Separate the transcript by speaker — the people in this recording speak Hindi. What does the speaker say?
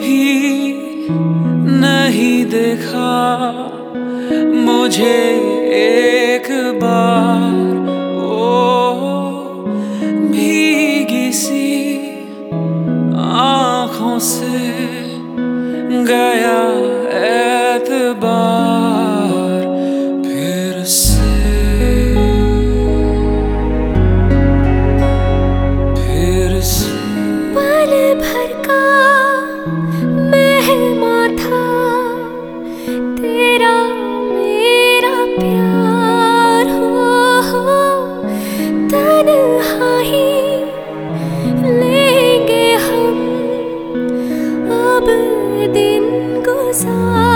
Speaker 1: भी नहीं देखा मुझे एक बार ओ भीगी सी आँखों से गया एतबार
Speaker 2: लेंगे हम अब दिन गुजार।